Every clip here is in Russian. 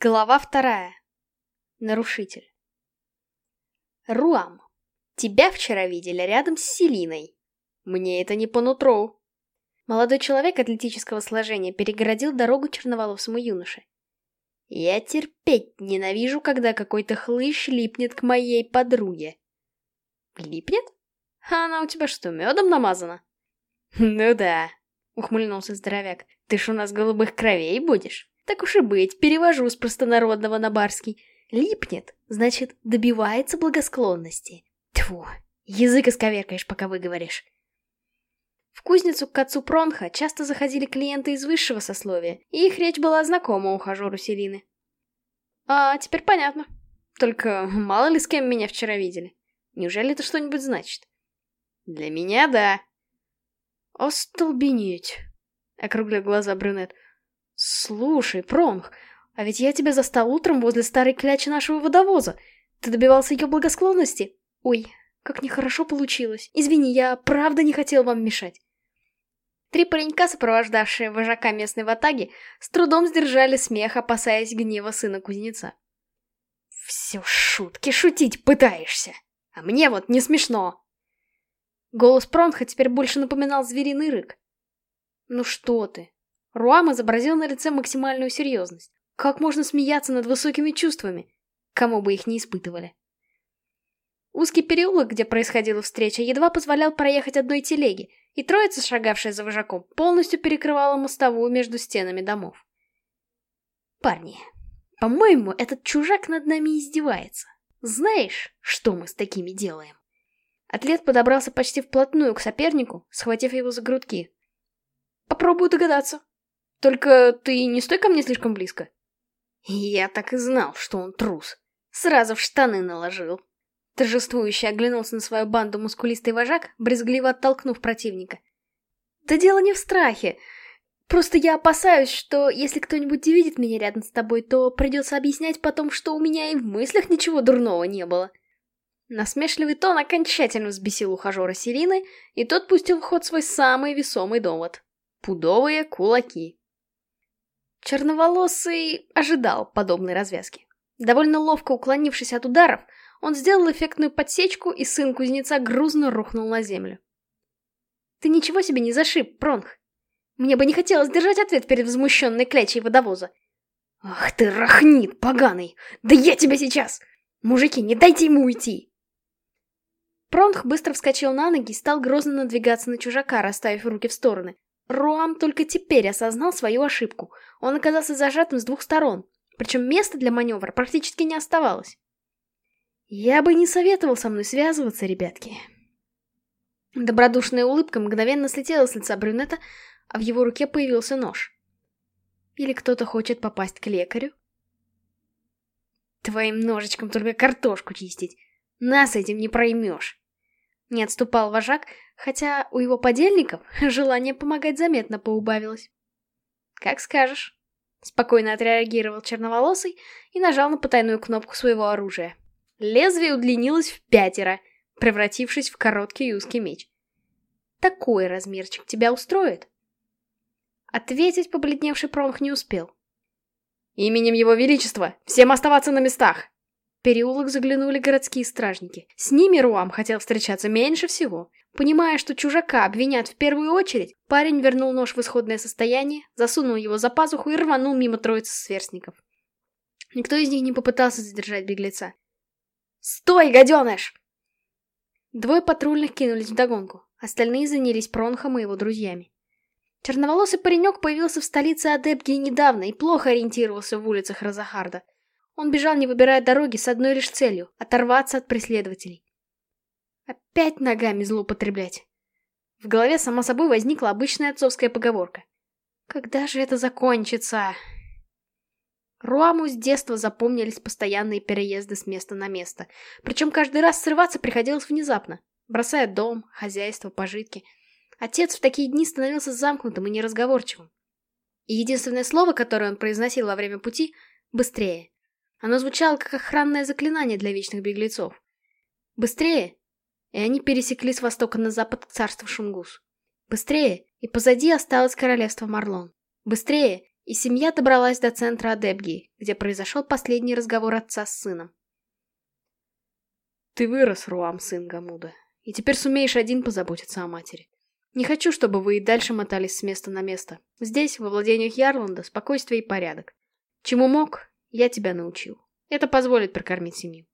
Глава вторая. Нарушитель. Руам, тебя вчера видели рядом с Селиной. Мне это не по нутру. Молодой человек атлетического сложения перегородил дорогу черноволосому юноше. Я терпеть ненавижу, когда какой-то хлыщ липнет к моей подруге. Липнет? А она у тебя что, медом намазана? Ну да, ухмыльнулся здоровяк. Ты ж у нас голубых кровей будешь. Так уж и быть, перевожу с простонародного на барский. Липнет, значит, добивается благосклонности. Тьфу, язык исковеркаешь, пока выговоришь. В кузницу к отцу Пронха часто заходили клиенты из высшего сословия, и их речь была знакома ухажеру Селины. А, теперь понятно. Только мало ли с кем меня вчера видели. Неужели это что-нибудь значит? Для меня — да. Остолбенеть, — округлил глаза брюнет. Слушай, Пронх, а ведь я тебя застал утром возле старой клячи нашего водовоза. Ты добивался ее благосклонности? Ой, как нехорошо получилось. Извини, я правда не хотел вам мешать. Три паренька, сопровождавшие вожака местной ватаги, с трудом сдержали смех, опасаясь гнева сына кузнеца. «Все шутки шутить пытаешься, а мне вот не смешно!» Голос Пронха теперь больше напоминал звериный рык. «Ну что ты?» Руам изобразил на лице максимальную серьезность. Как можно смеяться над высокими чувствами, кому бы их не испытывали? Узкий переулок, где происходила встреча, едва позволял проехать одной телеге, и троица, шагавшая за вожаком, полностью перекрывала мостовую между стенами домов. «Парни, по-моему, этот чужак над нами издевается. Знаешь, что мы с такими делаем?» Атлет подобрался почти вплотную к сопернику, схватив его за грудки. «Попробую догадаться. Только ты не стой ко мне слишком близко». Я так и знал, что он трус. Сразу в штаны наложил. Торжествующе оглянулся на свою банду мускулистый вожак, брезгливо оттолкнув противника. «Да дело не в страхе. Просто я опасаюсь, что если кто-нибудь увидит меня рядом с тобой, то придется объяснять потом, что у меня и в мыслях ничего дурного не было». Насмешливый тон окончательно взбесил ухажера Селины, и тот пустил в ход свой самый весомый довод. Пудовые кулаки. Черноволосый ожидал подобной развязки. Довольно ловко уклонившись от ударов, он сделал эффектную подсечку, и сын кузнеца грузно рухнул на землю. «Ты ничего себе не зашиб, Пронх. Мне бы не хотелось держать ответ перед возмущенной клячей водовоза». «Ах ты, рахнит, поганый! Да я тебя сейчас! Мужики, не дайте ему уйти!» Пронх быстро вскочил на ноги и стал грозно надвигаться на чужака, расставив руки в стороны. Руам только теперь осознал свою ошибку. Он оказался зажатым с двух сторон, причем места для маневра практически не оставалось. Я бы не советовал со мной связываться, ребятки. Добродушная улыбка мгновенно слетела с лица брюнета, а в его руке появился нож. Или кто-то хочет попасть к лекарю? Твоим ножичком только картошку чистить. Нас этим не проймешь. Не отступал вожак, хотя у его подельников желание помогать заметно поубавилось. Как скажешь. Спокойно отреагировал черноволосый и нажал на потайную кнопку своего оружия. Лезвие удлинилось в пятеро, превратившись в короткий и узкий меч. «Такой размерчик тебя устроит?» Ответить побледневший промах не успел. «Именем его величества! Всем оставаться на местах!» Переулок заглянули городские стражники. С ними Руам хотел встречаться меньше всего. Понимая, что чужака обвинят в первую очередь, парень вернул нож в исходное состояние, засунул его за пазуху и рванул мимо троицы сверстников. Никто из них не попытался задержать беглеца. «Стой, гаденыш!» Двое патрульных кинулись вдогонку, остальные занялись Пронхом и его друзьями. Черноволосый паренек появился в столице Адепгии недавно и плохо ориентировался в улицах Розахарда. Он бежал, не выбирая дороги, с одной лишь целью — оторваться от преследователей. Опять ногами злоупотреблять. В голове сама собой возникла обычная отцовская поговорка. «Когда же это закончится?» Руаму с детства запомнились постоянные переезды с места на место. Причем каждый раз срываться приходилось внезапно, бросая дом, хозяйство, пожитки. Отец в такие дни становился замкнутым и неразговорчивым. И единственное слово, которое он произносил во время пути — «быстрее». Оно звучало как охранное заклинание для вечных беглецов. «Быстрее!» И они пересекли с востока на запад к царству Шунгус. «Быстрее!» И позади осталось королевство Марлон. «Быстрее!» и семья добралась до центра Адебгии, где произошел последний разговор отца с сыном. «Ты вырос, Руам, сын Гамуда, и теперь сумеешь один позаботиться о матери. Не хочу, чтобы вы и дальше мотались с места на место. Здесь, во владениях Ярланда, спокойствие и порядок. Чему мог, я тебя научил. Это позволит прокормить семью.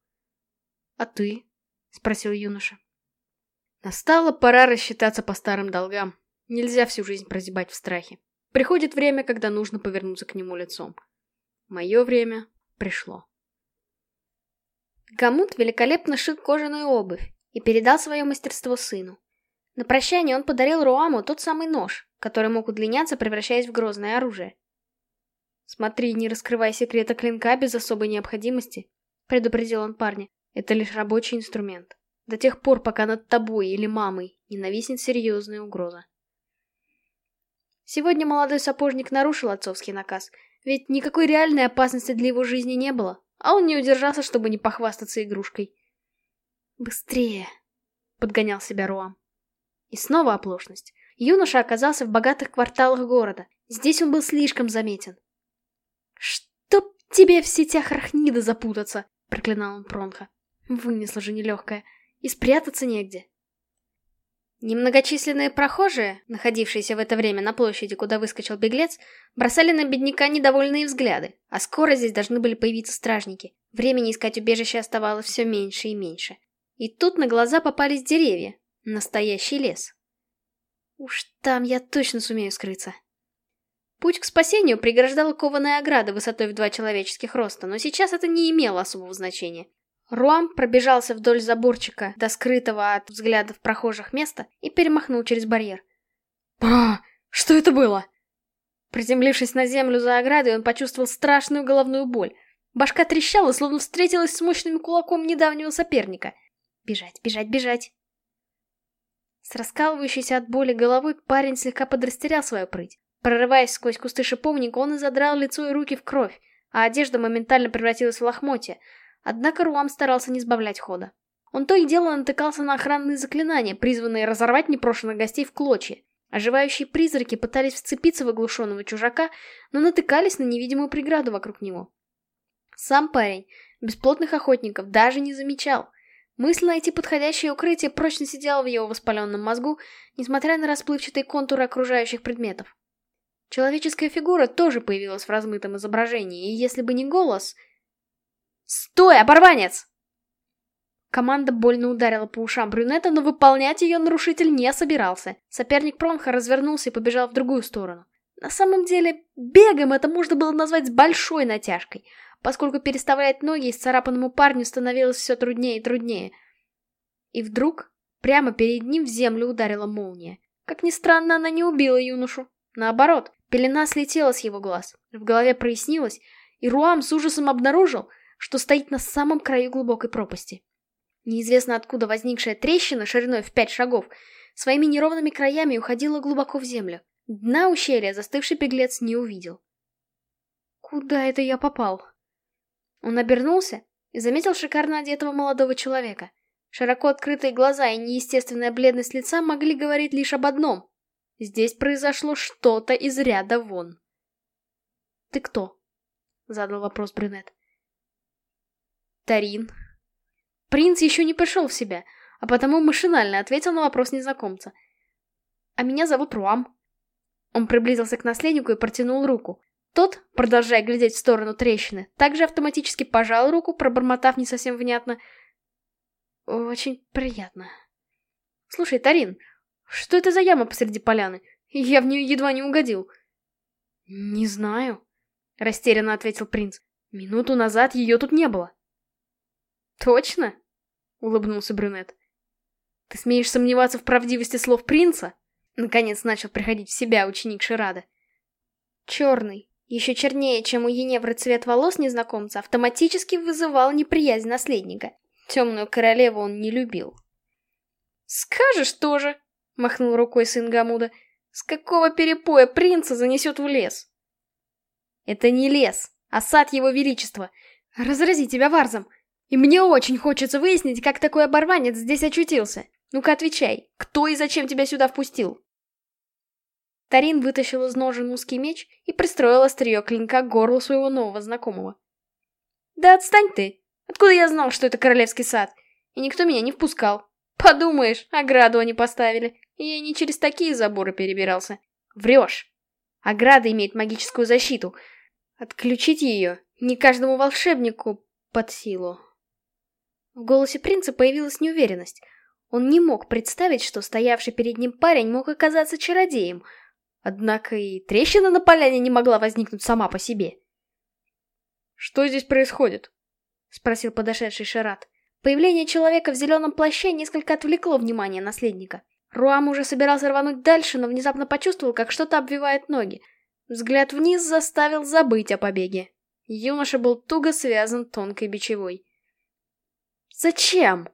А ты? Спросил юноша. Настала пора рассчитаться по старым долгам. Нельзя всю жизнь прозябать в страхе. Приходит время, когда нужно повернуться к нему лицом. Мое время пришло. Гамут великолепно шит кожаную обувь и передал свое мастерство сыну. На прощание он подарил Руаму тот самый нож, который мог удлиняться, превращаясь в грозное оружие. «Смотри, не раскрывай секрета клинка без особой необходимости», — предупредил он парня. «Это лишь рабочий инструмент. До тех пор, пока над тобой или мамой не нависнет серьезная угроза». Сегодня молодой сапожник нарушил отцовский наказ, ведь никакой реальной опасности для его жизни не было, а он не удержался, чтобы не похвастаться игрушкой. «Быстрее!» — подгонял себя Руам. И снова оплошность. Юноша оказался в богатых кварталах города. Здесь он был слишком заметен. «Чтоб тебе в сетях Рахнида запутаться!» — проклинал он Пронха. Вынесла же нелегкая. И спрятаться негде. Немногочисленные прохожие, находившиеся в это время на площади, куда выскочил беглец, бросали на бедняка недовольные взгляды, а скоро здесь должны были появиться стражники. Времени искать убежище оставалось все меньше и меньше. И тут на глаза попались деревья, настоящий лес. Уж там я точно сумею скрыться. Путь к спасению преграждала кованая ограда высотой в два человеческих роста, но сейчас это не имело особого значения. Руам пробежался вдоль заборчика до скрытого от взглядов прохожих места и перемахнул через барьер. «Бра! Что это было?» Приземлившись на землю за оградой, он почувствовал страшную головную боль. Башка трещала, словно встретилась с мощным кулаком недавнего соперника. Бежать, бежать, бежать. С раскалывающейся от боли головой парень слегка подрастерял свою прыть. Прорываясь сквозь кусты шиповника, он и задрал лицо и руки в кровь, а одежда моментально превратилась в лохмотья. Однако Руам старался не сбавлять хода. Он то и дело натыкался на охранные заклинания, призванные разорвать непрошенных гостей в клочья. Оживающие призраки пытались вцепиться в оглушенного чужака, но натыкались на невидимую преграду вокруг него. Сам парень бесплотных охотников даже не замечал. Мысль найти подходящее укрытие прочно сидела в его воспаленном мозгу, несмотря на расплывчатые контуры окружающих предметов. Человеческая фигура тоже появилась в размытом изображении, и если бы не голос... «Стой, оборванец!» Команда больно ударила по ушам брюнета, но выполнять ее нарушитель не собирался. Соперник Пронха развернулся и побежал в другую сторону. На самом деле, бегом это можно было назвать с большой натяжкой, поскольку переставлять ноги исцарапанному парню становилось все труднее и труднее. И вдруг прямо перед ним в землю ударила молния. Как ни странно, она не убила юношу. Наоборот, пелена слетела с его глаз, в голове прояснилось, и Руам с ужасом обнаружил, что стоит на самом краю глубокой пропасти. Неизвестно откуда возникшая трещина шириной в пять шагов своими неровными краями уходила глубоко в землю. Дна ущелья застывший беглец не увидел. Куда это я попал? Он обернулся и заметил шикарно одетого молодого человека. Широко открытые глаза и неестественная бледность лица могли говорить лишь об одном. Здесь произошло что-то из ряда вон. «Ты кто?» — задал вопрос брюнет. «Тарин». Принц еще не пришел в себя, а потому машинально ответил на вопрос незнакомца. «А меня зовут Руам». Он приблизился к наследнику и протянул руку. Тот, продолжая глядеть в сторону трещины, также автоматически пожал руку, пробормотав не совсем внятно. «Очень приятно». «Слушай, Тарин, что это за яма посреди поляны? Я в нее едва не угодил. Не знаю, растерянно ответил принц. Минуту назад ее тут не было. Точно? Улыбнулся брюнет. Ты смеешь сомневаться в правдивости слов принца? Наконец начал приходить в себя ученик Ширада. Черный, еще чернее, чем у Еневры цвет волос незнакомца, автоматически вызывал неприязнь наследника. Темную королеву он не любил. «Скажешь тоже!» — махнул рукой сын Гамуда. «С какого перепоя принца занесет в лес?» «Это не лес, а сад его величества. Разрази тебя варзом. И мне очень хочется выяснить, как такой оборванец здесь очутился. Ну-ка отвечай, кто и зачем тебя сюда впустил?» Тарин вытащил из ножен узкий меч и пристроил острие клинка к горлу своего нового знакомого. «Да отстань ты! Откуда я знал, что это королевский сад? И никто меня не впускал. Подумаешь, ограду они поставили, я не через такие заборы перебирался. Врешь. Ограда имеет магическую защиту. Отключить ее не каждому волшебнику под силу». В голосе принца появилась неуверенность. Он не мог представить, что стоявший перед ним парень мог оказаться чародеем. Однако и трещина на поляне не могла возникнуть сама по себе. «Что здесь происходит?» — спросил подошедший Шарат. Появление человека в зеленом плаще несколько отвлекло внимание наследника. Руам уже собирался рвануть дальше, но внезапно почувствовал, как что-то обвивает ноги. Взгляд вниз заставил забыть о побеге. Юноша был туго связан тонкой бичевой. «Зачем?»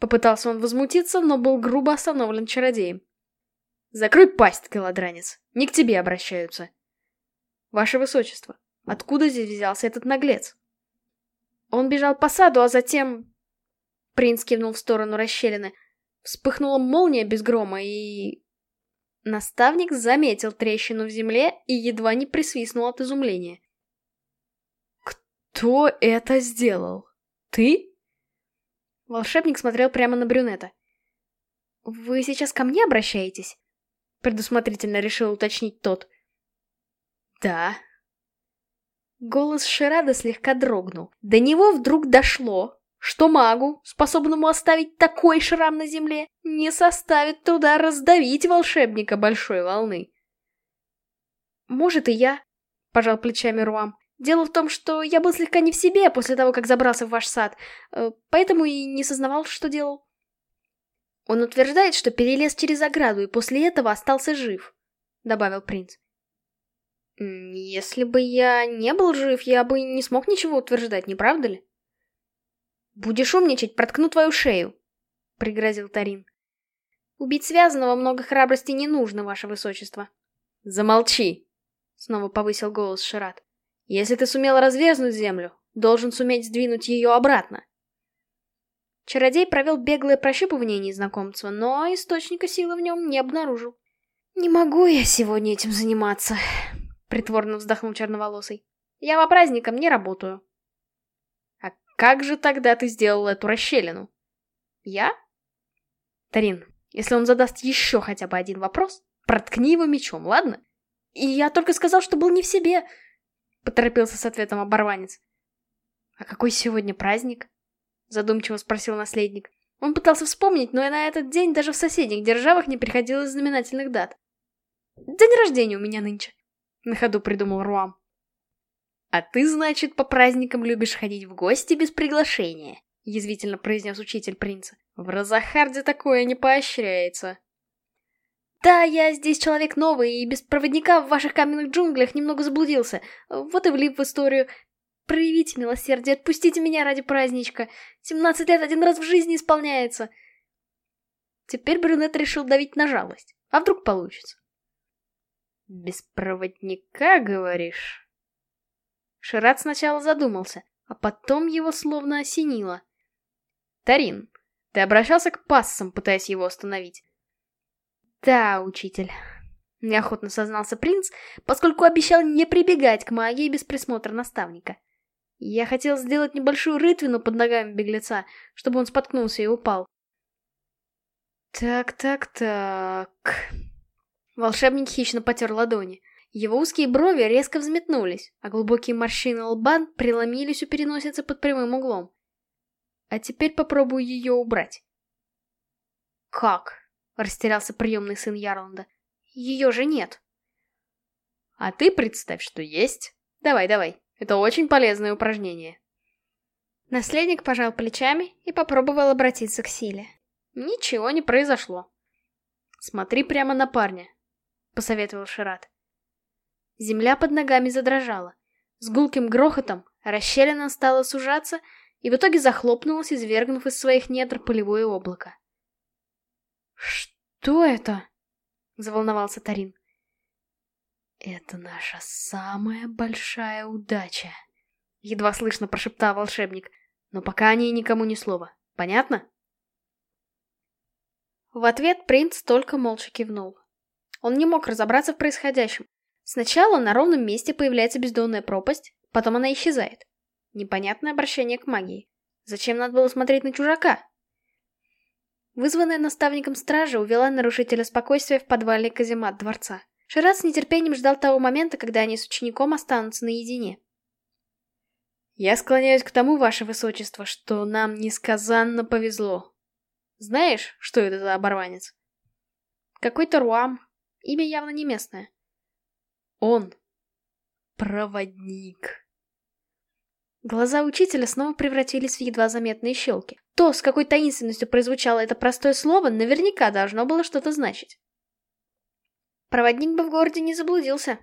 Попытался он возмутиться, но был грубо остановлен чародеем. «Закрой пасть, голодранец! Не к тебе обращаются!» «Ваше высочество, откуда здесь взялся этот наглец?» Он бежал по саду, а затем... Принц кивнул в сторону расщелины. Вспыхнула молния без грома, и... Наставник заметил трещину в земле и едва не присвистнул от изумления. «Кто это сделал? Ты?» Волшебник смотрел прямо на брюнета. «Вы сейчас ко мне обращаетесь?» Предусмотрительно решил уточнить тот. «Да». Голос Ширада слегка дрогнул. До него вдруг дошло, что магу, способному оставить такой шрам на земле, не составит труда раздавить волшебника большой волны. «Может, и я», — пожал плечами Руам. Дело в том, что я был слегка не в себе после того, как забрался в ваш сад, э, поэтому и не сознавал, что делал. Он утверждает, что перелез через ограду и после этого остался жив, добавил принц. Если бы я не был жив, я бы не смог ничего утверждать, не правда ли? Будешь умничать, проткну твою шею, пригрозил Тарин. Убить связанного много храбрости не нужно, ваше высочество. Замолчи, снова повысил голос Шират. Если ты сумел разверзнуть землю, должен суметь сдвинуть ее обратно. Чародей провел беглое прощупывание незнакомца, но источника силы в нем не обнаружил. «Не могу я сегодня этим заниматься», — притворно вздохнул черноволосый. «Я по праздникам не работаю». «А как же тогда ты сделал эту расщелину?» «Я?» «Тарин, если он задаст еще хотя бы один вопрос, проткни его мечом, ладно?» «И я только сказал, что был не в себе», — поторопился с ответом оборванец. «А какой сегодня праздник?» — задумчиво спросил наследник. Он пытался вспомнить, но и на этот день даже в соседних державах не приходилось знаменательных дат. «День рождения у меня нынче», — на ходу придумал Руам. «А ты, значит, по праздникам любишь ходить в гости без приглашения?» — язвительно произнес учитель принца. «В Розахарде такое не поощряется». Да, я здесь человек новый, и без проводника в ваших каменных джунглях немного заблудился. Вот и влип в историю. Проявите милосердие, отпустите меня ради праздничка. Семнадцать лет один раз в жизни исполняется. Теперь брюнет решил давить на жалость. А вдруг получится? Без проводника, говоришь? Шират сначала задумался, а потом его словно осенило. Тарин, ты обращался к пассам, пытаясь его остановить? «Да, учитель», — неохотно сознался принц, поскольку обещал не прибегать к магии без присмотра наставника. Я хотел сделать небольшую рытвину под ногами беглеца, чтобы он споткнулся и упал. «Так-так-так...» Волшебник хищно потер ладони. Его узкие брови резко взметнулись, а глубокие морщины лба преломились у переносицы под прямым углом. А теперь попробую ее убрать. «Как?» — растерялся приемный сын Ярланда. «Ее же нет». «А ты представь, что есть. Давай, давай. Это очень полезное упражнение». Наследник пожал плечами и попробовал обратиться к силе. Ничего не произошло. «Смотри прямо на парня», — посоветовал Шират. Земля под ногами задрожала. С гулким грохотом расщелина стала сужаться и в итоге захлопнулась, извергнув из своих недр полевое облако. «Что это?» — заволновался Тарин. «Это наша самая большая удача», — едва слышно прошептал волшебник. «Но пока о ней никому ни слова. Понятно?» В ответ принц только молча кивнул. Он не мог разобраться в происходящем. Сначала на ровном месте появляется бездонная пропасть, потом она исчезает. Непонятное обращение к магии. Зачем надо было смотреть на чужака? Вызванная наставником стража увела нарушителя спокойствия в подвальный каземат дворца. Шират с нетерпением ждал того момента, когда они с учеником останутся наедине. «Я склоняюсь к тому, ваше высочество, что нам несказанно повезло. Знаешь, что это за оборванец?» «Какой-то Руам. Имя явно не местное». Он проводник. Глаза учителя снова превратились в едва заметные щелки. То, с какой таинственностью прозвучало это простое слово, наверняка должно было что-то значить. Проводник бы в городе не заблудился.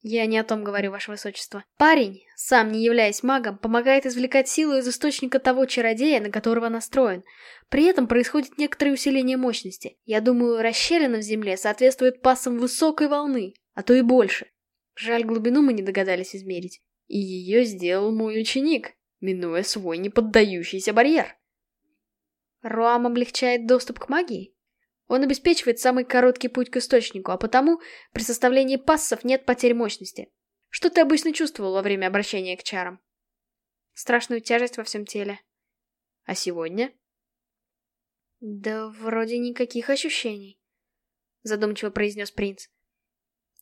Я не о том говорю, ваше высочество. Парень, сам не являясь магом, помогает извлекать силу из источника того чародея, на которого настроен. При этом происходит некоторое усиление мощности. Я думаю, расщелина в земле соответствует пассам высокой волны, а то и больше. Жаль, глубину мы не догадались измерить. И ее сделал мой ученик, минуя свой неподдающийся барьер. Руам облегчает доступ к магии? Он обеспечивает самый короткий путь к источнику, а потому при составлении пассов нет потерь мощности. Что ты обычно чувствовал во время обращения к чарам? Страшную тяжесть во всем теле. А сегодня? Да вроде никаких ощущений, задумчиво произнес принц.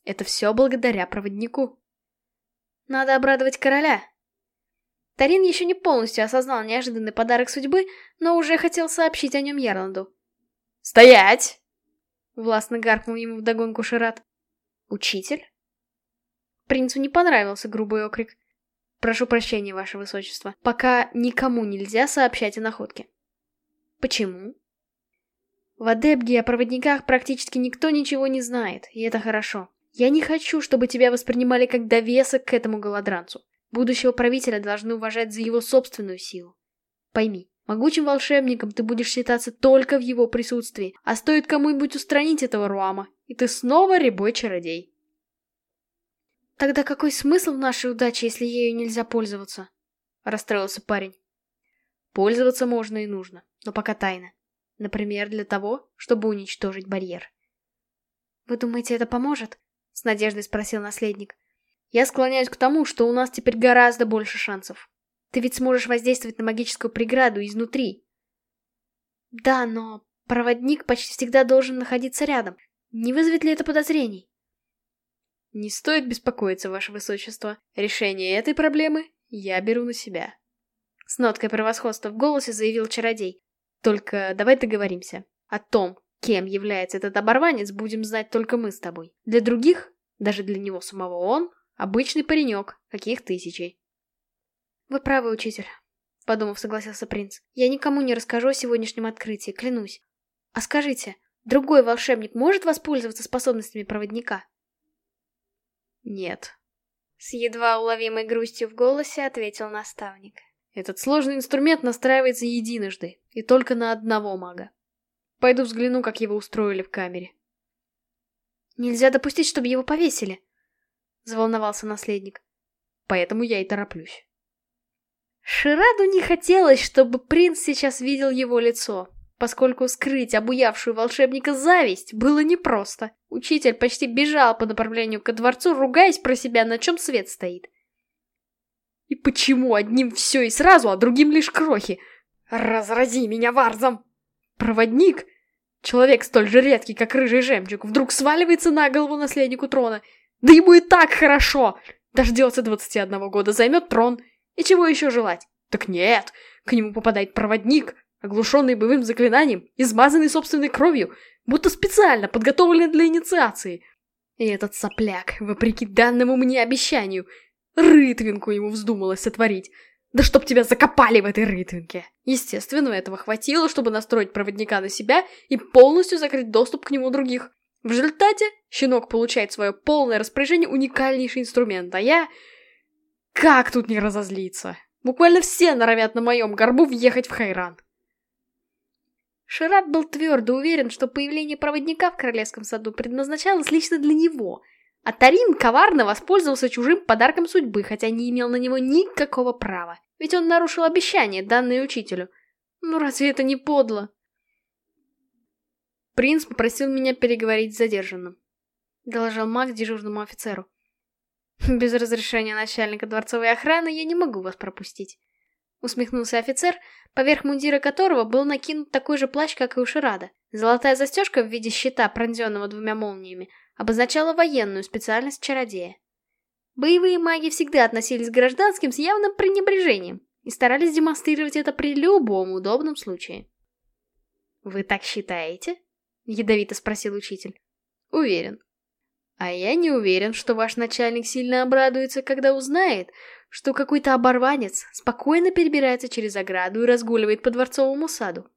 Это все благодаря проводнику. Надо обрадовать короля. Тарин еще не полностью осознал неожиданный подарок судьбы, но уже хотел сообщить о нем Ярланду. «Стоять!» — властно гаркнул ему вдогонку Шират. «Учитель?» Принцу не понравился грубый окрик. «Прошу прощения, ваше высочество. Пока никому нельзя сообщать о находке». «Почему?» В Адепге о проводниках практически никто ничего не знает, и это хорошо. Я не хочу, чтобы тебя воспринимали как довесок к этому голодранцу. Будущего правителя должны уважать за его собственную силу. Пойми, могучим волшебником ты будешь считаться только в его присутствии, а стоит кому-нибудь устранить этого Руама, и ты снова рябой чародей. Тогда какой смысл в нашей удаче, если ею нельзя пользоваться? Расстроился парень. Пользоваться можно и нужно, но пока тайно. Например, для того, чтобы уничтожить барьер. Вы думаете, это поможет? — с надеждой спросил наследник. «Я склоняюсь к тому, что у нас теперь гораздо больше шансов. Ты ведь сможешь воздействовать на магическую преграду изнутри». «Да, но проводник почти всегда должен находиться рядом. Не вызовет ли это подозрений?» «Не стоит беспокоиться, ваше высочество. Решение этой проблемы я беру на себя». С ноткой превосходства в голосе заявил чародей. «Только давай договоримся о том, Кем является этот оборванец, будем знать только мы с тобой. Для других, даже для него самого он, обычный паренек, каких тысячей. Вы правы, учитель, подумав, согласился принц. Я никому не расскажу о сегодняшнем открытии, клянусь. А скажите, другой волшебник может воспользоваться способностями проводника? Нет. С едва уловимой грустью в голосе ответил наставник. Этот сложный инструмент настраивается единожды, и только на одного мага. Пойду взгляну, как его устроили в камере. Нельзя допустить, чтобы его повесили, заволновался наследник. Поэтому я и тороплюсь. Шираду не хотелось, чтобы принц сейчас видел его лицо, поскольку скрыть обуявшую волшебника зависть было непросто. Учитель почти бежал по направлению ко дворцу, ругаясь про себя, на чем свет стоит. И почему одним все и сразу, а другим лишь крохи? Разрази меня варзом! Проводник, человек столь же редкий, как рыжий жемчуг, вдруг сваливается на голову наследнику трона. Да ему и так хорошо! Дождется 21 года, займет трон. И чего еще желать? Так нет, к нему попадает проводник, оглушенный боевым заклинанием, измазанный собственной кровью, будто специально подготовленный для инициации. И этот сопляк, вопреки данному мне обещанию, рытвинку ему вздумалось сотворить. Да чтоб тебя закопали в этой рытвинке. Естественно, этого хватило, чтобы настроить проводника на себя и полностью закрыть доступ к нему других. В результате щенок получает свое полное распоряжение уникальнейший инструмент, а я... Как тут не разозлиться? Буквально все норовят на моем горбу въехать в Хайран. Шират был твердо уверен, что появление проводника в королевском саду предназначалось лично для него, а Тарин коварно воспользовался чужим подарком судьбы, хотя не имел на него никакого права. Ведь он нарушил обещание, данное учителю. Ну разве это не подло? Принц попросил меня переговорить с задержанным. — доложил маг дежурному офицеру. «Без разрешения начальника дворцовой охраны я не могу вас пропустить», — усмехнулся офицер, поверх мундира которого был накинут такой же плащ, как и у Ширада. Золотая застежка в виде щита, пронзенного двумя молниями, обозначала военную специальность чародея. Боевые маги всегда относились к гражданским с явным пренебрежением и старались демонстрировать это при любом удобном случае. «Вы так считаете?» — ядовито спросил учитель. «Уверен. А я не уверен, что ваш начальник сильно обрадуется, когда узнает, что какой-то оборванец спокойно перебирается через ограду и разгуливает по дворцовому саду.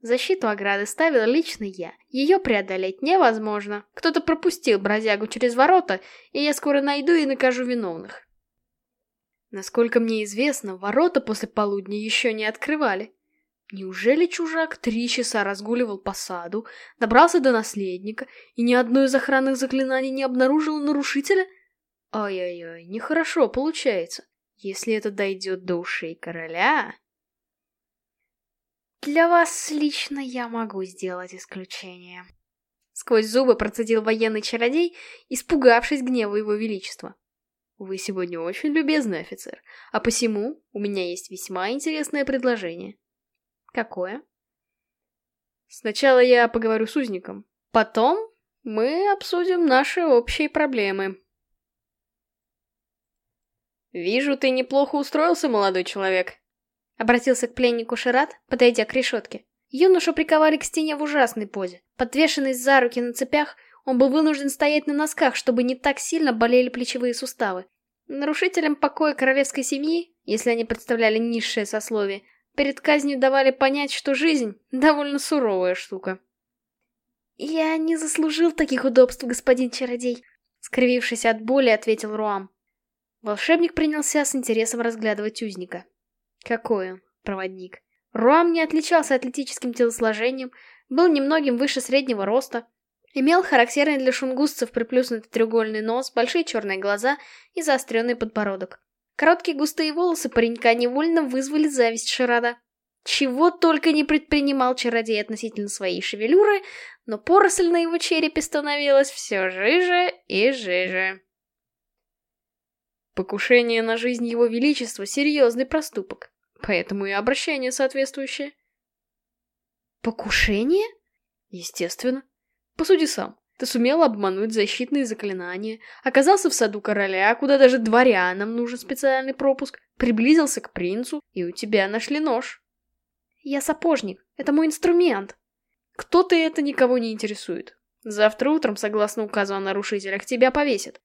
Защиту ограды ставила лично я. Ее преодолеть невозможно. Кто-то пропустил бродягу через ворота, и я скоро найду и накажу виновных. Насколько мне известно, ворота после полудня еще не открывали. Неужели чужак три часа разгуливал по саду, добрался до наследника и ни одно из охранных заклинаний не обнаружило нарушителя? Ай-яй-яй, нехорошо получается. Если это дойдет до ушей короля... Для вас лично я могу сделать исключение. Сквозь зубы процедил военный чародей, испугавшись гнева его величества. Вы сегодня очень любезный офицер, а посему у меня есть весьма интересное предложение. Какое? Сначала я поговорю с узником, потом мы обсудим наши общие проблемы. «Вижу, ты неплохо устроился, молодой человек», — обратился к пленнику Шират, подойдя к решетке. Юношу приковали к стене в ужасной позе. Подвешенный за руки на цепях, он был вынужден стоять на носках, чтобы не так сильно болели плечевые суставы. Нарушителям покоя королевской семьи, если они представляли низшее сословие, перед казнью давали понять, что жизнь — довольно суровая штука. «Я не заслужил таких удобств, господин чародей», — скривившись от боли, ответил Руам. Волшебник принялся с интересом разглядывать узника. Какой он, проводник. Руам не отличался атлетическим телосложением, был немногим выше среднего роста, имел характерный для шунгусцев приплюснутый треугольный нос, большие черные глаза и заостренный подбородок. Короткие густые волосы паренька невольно вызвали зависть Ширада. Чего только не предпринимал чародей относительно своей шевелюры, но поросль на его черепе становилась все жиже и жиже. Покушение на жизнь его величества — серьезный проступок, поэтому и обращение соответствующее. Покушение? Естественно. Посуди сам. Ты сумел обмануть защитные заклинания, оказался в саду короля, куда даже дворянам нужен специальный пропуск, приблизился к принцу, и у тебя нашли нож. Я сапожник, это мой инструмент. Кто-то это никого не интересует. Завтра утром, согласно указу о нарушителях, тебя повесят.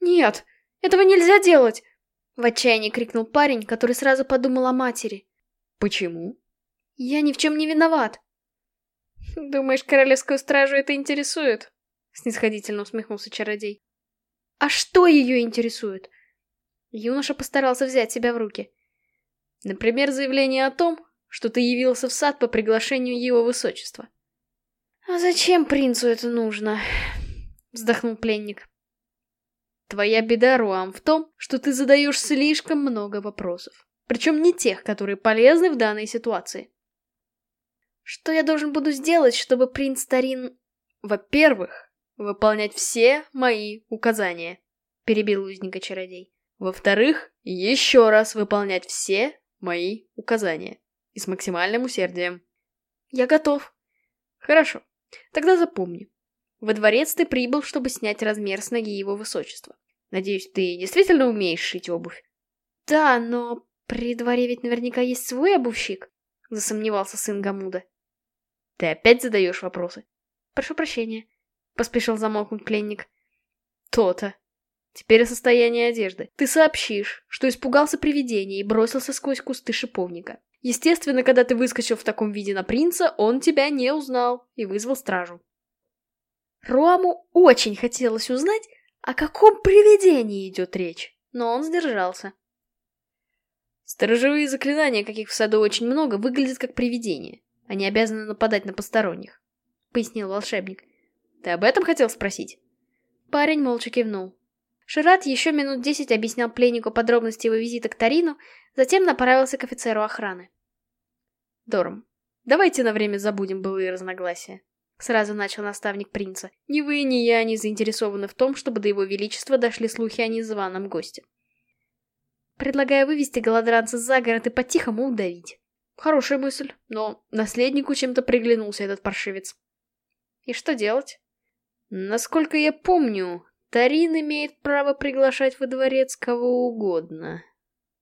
Нет, этого нельзя делать!» В отчаянии крикнул парень, который сразу подумал о матери. «Почему?» «Я ни в чем не виноват!» «Думаешь, королевскую стражу это интересует?» Снисходительно усмехнулся чародей. «А что ее интересует?» Юноша постарался взять себя в руки. «Например, заявление о том, что ты явился в сад по приглашению его высочества». «А зачем принцу это нужно?» Вздохнул пленник. Твоя беда, Руам, в том, что ты задаешь слишком много вопросов. Причем не тех, которые полезны в данной ситуации. Что я должен буду сделать, чтобы принц Тарин... Во-первых, выполнять все мои указания, перебил узника чародей. Во-вторых, еще раз выполнять все мои указания. И с максимальным усердием. Я готов. Хорошо. Тогда запомни. Во дворец ты прибыл, чтобы снять размер с ноги его высочества. Надеюсь, ты действительно умеешь шить обувь? Да, но при дворе ведь наверняка есть свой обувщик, засомневался сын Гамуда. Ты опять задаешь вопросы? Прошу прощения, поспешил замолкнуть пленник. То-то. Теперь о состоянии одежды. Ты сообщишь, что испугался привидения и бросился сквозь кусты шиповника. Естественно, когда ты выскочил в таком виде на принца, он тебя не узнал и вызвал стражу. Руаму очень хотелось узнать, о каком привидении идет речь, но он сдержался. Сторожевые заклинания, каких в саду очень много, выглядят как привидения. Они обязаны нападать на посторонних, — пояснил волшебник. Ты об этом хотел спросить? Парень молча кивнул. Шират еще минут десять объяснял пленнику подробности его визита к Тарину, затем направился к офицеру охраны. Дорм, давайте на время забудем былые разногласия. Сразу начал наставник принца. Ни вы, ни я не заинтересованы в том, чтобы до его величества дошли слухи о незваном госте. Предлагаю вывести голодранца за город и по-тихому удавить. Хорошая мысль, но наследнику чем-то приглянулся этот паршивец. И что делать? Насколько я помню, Тарин имеет право приглашать во дворец кого угодно.